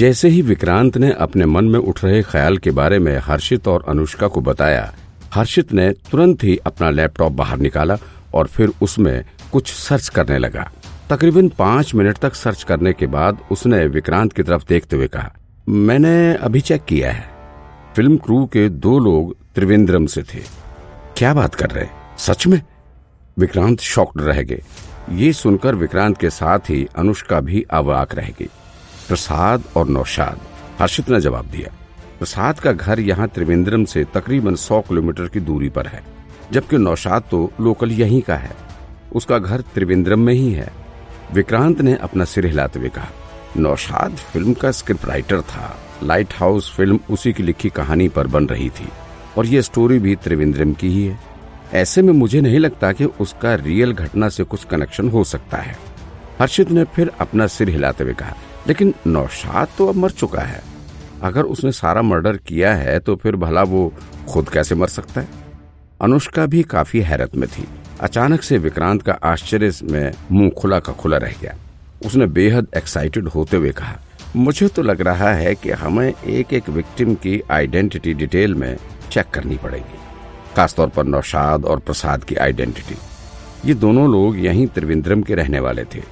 जैसे ही विक्रांत ने अपने मन में उठ रहे ख्याल के बारे में हर्षित और अनुष्का को बताया, हर्षित ने तुरंत ही अपना लैपटॉप बाहर निकाला और फिर उसमें कुछ सर्च करने लगा। तकरीबन पाँच मिनट तक सर्च करने के बाद उसने विक्रांत की तरफ़ देखते हुए कहा, मैंने अभी चेक किया है। फ़िल्म क्रू के दो लोग त्रिवेंद्रम से थे। क्या बात कर रहे सच में? विक्रांत शॉक्ड रह गए। ये सुनकर विक्रांत के साथ ही अनुष्का भी अवाक रह गई। प्रसाद और नौशाद। हर्षित ने जवाब दिया, प्रसाद का घर यहाँ त्रिवेंद्रम से तकरीबन सौ किलोमीटर की दूरी पर है, जबकि नौशाद तो लोकल यहीं का है। उसका घर त्रिवेंद्रम में ही है। विक्रांत ने अपना सिर हिलाते हुए कहा, नौशाद फ़िल्म का स्क्रिप्ट राइटर था। लाइट हाउस फ़िल्म उसी की लिखी कहानी पर बन रही थी, और ये स्टोरी भी त्रिवेंद्रम की ही है। ऐसे में मुझे नहीं लगता कि उसका रियल घटना से कुछ कनेक्शन हो सकता है। हर्षित ने फिर अपना सिर हिलाते हुए कहा लेकिन नौशाद तो अब मर चुका है। अगर उसने सारा मर्डर किया है तो फिर भला वो खुद कैसे मर सकता है? अनुष्का भी काफ़ी हैरत में थी। अचानक से विक्रांत का आश्चर्य में मुँह खुला का खुला रह गया। उसने बेहद एक्साइटेड होते हुए कहा, मुझे तो लग रहा है कि हमें एक एक विक्टिम की आइडेंटिटी डिटेल में चेक करनी पड़ेगी, खासतौर पर नौशाद और प्रसाद की आइडेंटिटी ये दोनों लोग यहीं त्रिवेंद्रम के रहने वाले थे।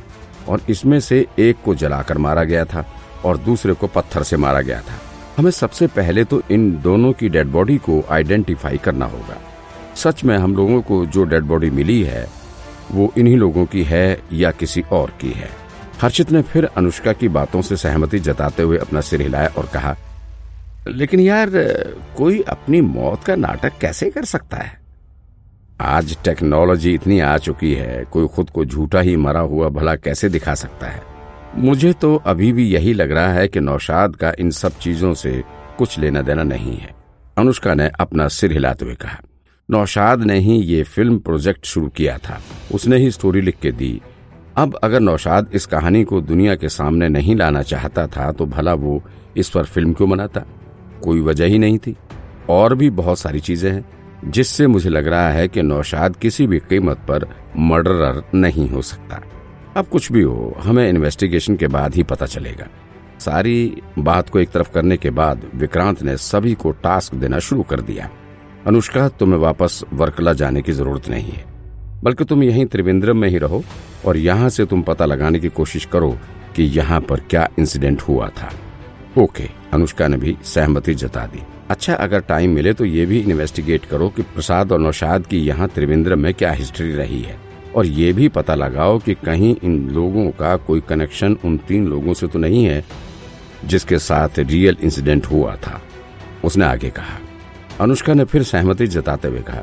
और इसमें से एक को जलाकर मारा गया था और दूसरे को पत्थर से मारा गया था। हमें सबसे पहले तो इन दोनों की डेड बॉडी को आइडेंटिफाई करना होगा। सच में हम लोगों को जो डेड बॉडी मिली है, वो इन्हीं लोगों की है या किसी और की है। हर्षित ने फिर अनुष्का की बातों से सहमति जताते हुए अपना सिर हिलाया और कहा, लेकिन यार, कोई अपनी मौत का नाटक कैसे कर सकता है? आज टेक्नोलॉजी इतनी आ चुकी है, कोई खुद को झूठा ही मरा हुआ भला कैसे दिखा सकता है? मुझे तो अभी भी यही लग रहा है कि नौशाद का इन सब चीज़ों से कुछ लेना देना नहीं है। अनुष्का ने अपना सिर हिलाते हुए कहा, नौशाद ने ही ये फ़िल्म प्रोजेक्ट शुरू किया था। उसने ही स्टोरी लिख के दी। अब अगर नौशाद इस कहानी को दुनिया के सामने नहीं लाना चाहता था तो भला वो इस पर फ़िल्म क्यों बनाता? कोई वजह ही नहीं थी। और भी बहुत सारी चीज़ें हैं। जिससे मुझे लग रहा है कि नौशाद किसी भी कीमत पर मर्डरर नहीं हो सकता। अब कुछ भी हो, हमें इन्वेस्टिगेशन के बाद ही पता चलेगा। सारी बात को एक तरफ़ करने के बाद विक्रांत ने सभी को टास्क देना शुरू कर दिया। अनुष्का, तुम्हें वापस वर्कला जाने की ज़रूरत नहीं है, बल्कि तुम यहीं त्रिवेंद्रम में ही रहो और यहाँ से तुम पता लगाने की कोशिश करो कि यहाँ पर क्या इंसिडेंट हुआ था। ओके, अनुष्का ने भी सहमति जता दी। अच्छा अगर टाइम मिले तो ये भी इन्वेस्टिगेट करो कि प्रसाद और नौशाद की यहाँ त्रिवेंद्र में क्या हिस्ट्री रही है। और ये भी पता लगाओ कि कहीं इन लोगों का कोई कनेक्शन उन तीन लोगों से तो नहीं है, जिसके साथ रियल इंसिडेंट हुआ था। उसने आगे कहा। अनुष्का ने फिर सहमति जताते हुए कहा,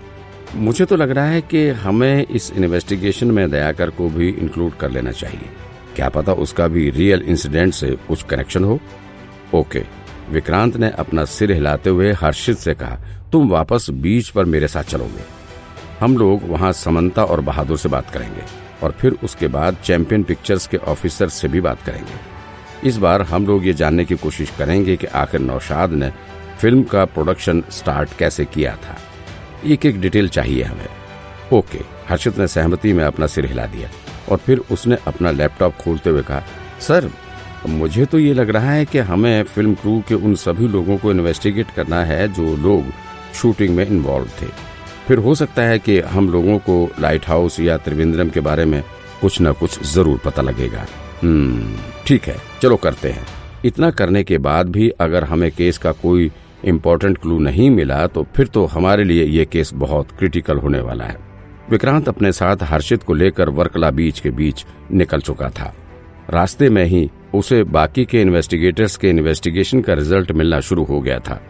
मुझे तो लग रहा है कि हमें इस इन्वेस्टिगेशन में दयाकर को भी इंक्लूड कर लेना चाहिए। क्या पता उसका भी रियल इंसिडेंट से कुछ कनेक्शन हो? ओके विक्रांत ने अपना सिर हिलाते हुए हर्षित से कहा, तुम वापस बीच पर मेरे साथ चलोगे। हम लोग वहाँ समंता और बहादुर से बात करेंगे और फिर उसके बाद चैंपियन पिक्चर्स के ऑफिसर से भी बात करेंगे। इस बार हम लोग ये जानने की कोशिश करेंगे कि आखिर नौशाद ने फ़िल्म का प्रोडक्शन स्टार्ट कैसे किया था। एक एक डिटेल चाहिए हमें। ओके, हर्षित ने सहमति में अपना सिर हिला दिया और फिर उसने अपना लैपटॉप खोलते हुए कहा, सर मुझे तो ये लग रहा है कि हमें फ़िल्म क्रू के उन सभी लोगों को इन्वेस्टिगेट करना है जो लोग शूटिंग में इन्वॉल्व थे। फिर हो सकता है कि हम लोगों को लाइट हाउस या त्रिवेंद्रम के बारे में कुछ न कुछ ज़रूर पता लगेगा। हम्म ठीक है, चलो करते हैं। इतना करने के बाद भी अगर हमें केस का कोई इम्पोर्टेंट क्लू नहीं मिला तो फिर तो हमारे लिए ये केस बहुत क्रिटिकल होने वाला है। विक्रांत अपने साथ हर्षित को लेकर वर्कला बीच के बीच निकल चुका था। रास्ते में ही उसे बाकी के इन्वेस्टिगेटर्स के इन्वेस्टिगेशन का रिज़ल्ट मिलना शुरू हो गया था।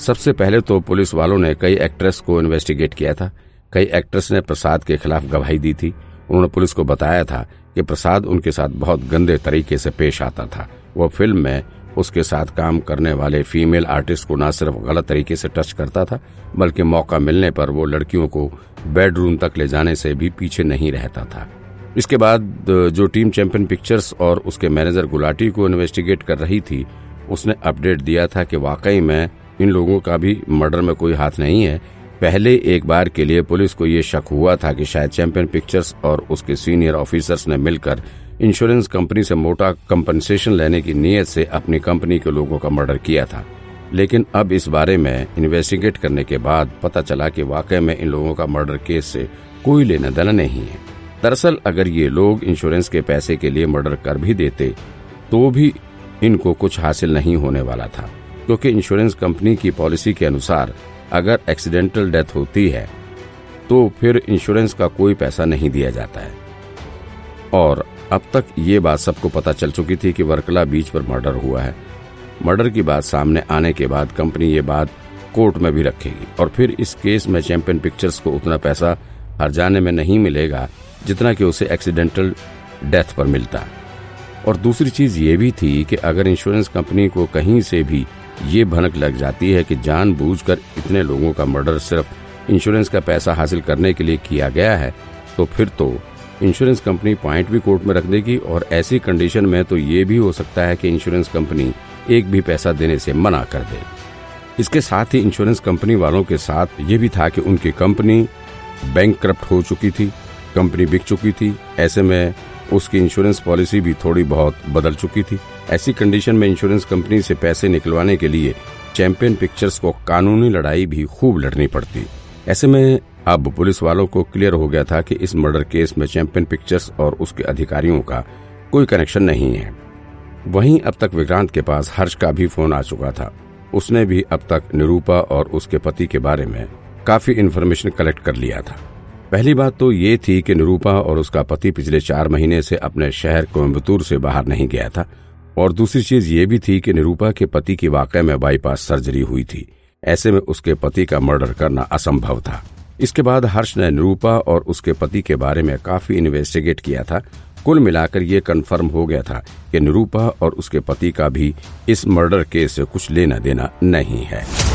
सबसे पहले तो पुलिस वालों ने कई एक्ट्रेस को इन्वेस्टिगेट किया था। कई एक्ट्रेस ने प्रसाद के खिलाफ गवाही दी थी। उन्होंने पुलिस को बताया था कि प्रसाद उनके साथ बहुत गंदे तरीके से पेश आता था। वो फ़िल्म में उसके साथ काम करने वाले फीमेल आर्टिस्ट को न सिर्फ़ गलत तरीके से टच करता था, बल्कि मौका मिलने पर वो लड़कियों को बेडरूम तक ले जाने से भी पीछे नहीं रहता था। इसके बाद जो टीम चैंपियन पिक्चर्स और उसके मैनेजर गुलाटी को इन्वेस्टिगेट कर रही थी, उसने अपडेट दिया था कि वाकई में इन लोगों का भी मर्डर में कोई हाथ नहीं है। पहले एक बार के लिए पुलिस को ये शक हुआ था कि शायद चैंपियन पिक्चर्स और उसके सीनियर ऑफिसर्स ने मिलकर इंश्योरेंस कंपनी से मोटा कंपनसेशन लेने की नीयत से अपनी कंपनी के लोगों का मर्डर किया था। लेकिन अब इस बारे में इन्वेस्टिगेट करने के बाद पता चला कि वाकई में इन लोगों का मर्डर केस से कोई लेना देना नहीं है। दरअसल, अगर ये लोग इंश्योरेंस के पैसे के लिए मर्डर कर भी देते तो भी इनको कुछ हासिल नहीं होने वाला था, क्योंकि इंश्योरेंस कंपनी की पॉलिसी के अनुसार अगर एक्सीडेंटल डेथ होती है तो फिर इंश्योरेंस का कोई पैसा नहीं दिया जाता है। और अब तक ये बात सबको पता चल चुकी थी कि वर्कला बीच पर मर्डर हुआ है। मर्डर की बात सामने आने के बाद कंपनी ये बात कोर्ट में भी रखेगी, और फिर इस केस में चैंपियन पिक्चर्स को उतना पैसा हर जाने में नहीं मिलेगा जितना कि उसे एक्सीडेंटल डेथ पर मिलता और दूसरी चीज़ ये भी थी कि अगर इंश्योरेंस कंपनी को कहीं से भी ये भनक लग जाती है कि जानबूझकर इतने लोगों का मर्डर सिर्फ़ इंश्योरेंस का पैसा हासिल करने के लिए किया गया है तो फिर तो इंश्योरेंस कंपनी पॉइंट भी कोर्ट में रख देगी और ऐसी कंडीशन में तो ये भी हो सकता है कि इंश्योरेंस कंपनी एक भी पैसा देने से मना कर दे। इसके साथ ही इंश्योरेंस कंपनी वालों के साथ ये भी था कि उनकी कंपनी बैंक हो चुकी थी। कंपनी बिक चुकी थी। ऐसे में उसकी इंश्योरेंस पॉलिसी भी थोड़ी बहुत बदल चुकी थी। ऐसी कंडीशन में इंश्योरेंस कंपनी से पैसे निकलवाने के लिए चैंपियन पिक्चर्स को कानूनी लड़ाई भी खूब लड़नी पड़ती। ऐसे में अब पुलिस वालों को क्लियर हो गया था कि इस मर्डर केस में चैंपियन पिक्चर्स और उसके अधिकारियों का कोई कनेक्शन नहीं है। वहीं अब तक विक्रांत के पास हर्ष का भी फ़ोन आ चुका था। उसने भी अब तक निरूपा और उसके पति के बारे में काफ़ी इन्फॉर्मेशन कलेक्ट कर लिया था। पहली बात तो ये थी कि निरूपा और उसका पति पिछले चार महीने से अपने शहर कोयम्बतूर से बाहर नहीं गया था। और दूसरी चीज़ ये भी थी कि निरूपा के पति की वाकई में बाईपास सर्जरी हुई थी। ऐसे में उसके पति का मर्डर करना असंभव था। इसके बाद हर्ष ने निरूपा और उसके पति के बारे में काफ़ी इन्वेस्टिगेट किया था। कुल मिलाकर ये कंफर्म हो गया था कि निरूपा और उसके पति का भी इस मर्डर केस से कुछ लेना देना नहीं है।